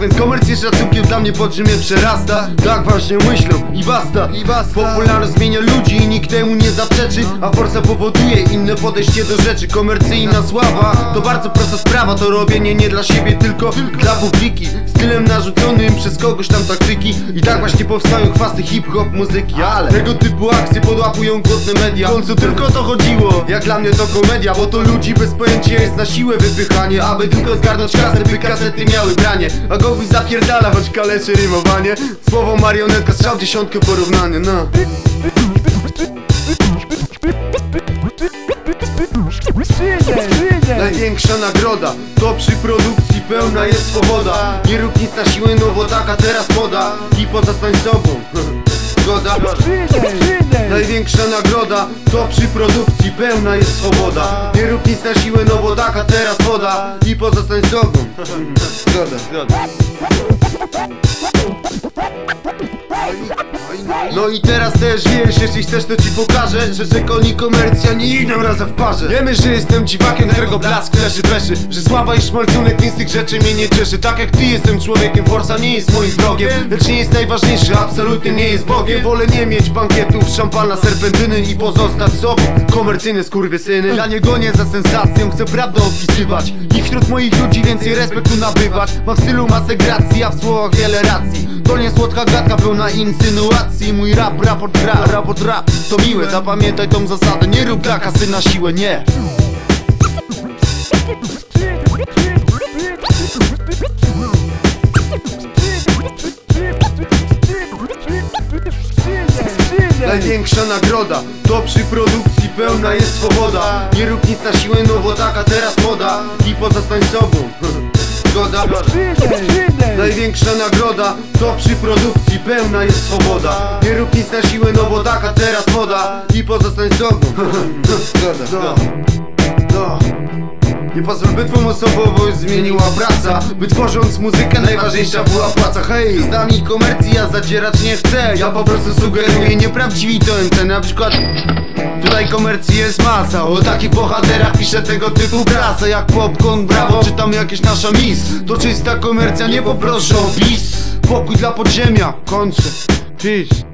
więc komercję szacunkiem dla mnie podziemie przerasta? Tak właśnie myślą i basta. I basta. Popularność zmienia ludzi i nikt temu nie zaprzeczy A forsa powoduje inne podejście do rzeczy. Komercyjna sława to bardzo prosta sprawa To robienie nie dla siebie tylko dla publiki Stylem narzuconym przez kogoś tam taktyki I tak właśnie powstają chwasty hip-hop muzyki Ale tego typu akcje podłapują głodne media W końcu tylko to chodziło Jak dla mnie to komedia Bo to ludzi bez pojęcia jest na siłę wypychanie Aby tylko zgarnąć kasę, by kasety miały branie A gołuj zapierdala, choć kaleczy rymowanie Słowo marionetka, strzał dziesiątkę porównanie, no. Największa nagroda to przy produkcji pełna jest swoboda. Nie rób nic na siłę, no bo taka teraz moda. I pozostań sobą Zgoda? Największa nagroda to przy produkcji pełna jest swoboda. Nie rób nic na siłę, no bo taka teraz woda I pozostań sobą Zgoda, zgoda no i teraz też wiesz, jeśli chcesz to ci pokażę Że czekol i komercja nie idą razem w parze. Wiemy, że jestem dziwakiem, którego blask leży peszy Że sława i szmalcunek nic z tych rzeczy mnie nie cieszy. Tak jak ty jestem człowiekiem, Forsa nie jest moim wrogiem Lecz nie jest najważniejszy, absolutnie nie jest Bogiem. Wolę nie mieć bankietów, szampana, serpentyny I pozostać sobą, komercyjne skurwysyny Ja nie gonię za sensacją, chcę prawdę opisywać. I wśród moich ludzi więcej respektu nabywać. Mam w stylu masę gracji, a w słowach wiele racji To nie słodka gadka pełna insynuacji. Mój rap, raport rap, raport rap. To miłe, zapamiętaj tą zasadę. Nie rób dla kasy na siłę, nie. Największa nagroda to przy produkcji pełna jest swoboda. Nie rób nic na siłę, no bo taka teraz moda. I pozostań sobą Zgoda? Największa nagroda to przy produkcji pełna jest swoboda Nie rób nic na siłę, no bo taka teraz moda I pozostań sobą Zgoda. Nie pozwól by twą osobowość zmieniła praca. By tworząc muzykę najważniejsza była płaca Hej, z nami komercja zadzierać nie chcę. Ja po prostu sugeruję nieprawdziwi to MC Na przykład Tutaj komercji jest masa. O takich bohaterach pisze tego typu prasa. Jak Popcorn, Bravo czy tam jakieś nasza mis. To czysta komercja, nie poproszę o bis. Pokój dla podziemia, kończę. Peace